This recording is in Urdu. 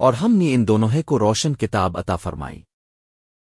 اور ہم نے ان دونوں کو روشن کتاب عطا فرمائی۔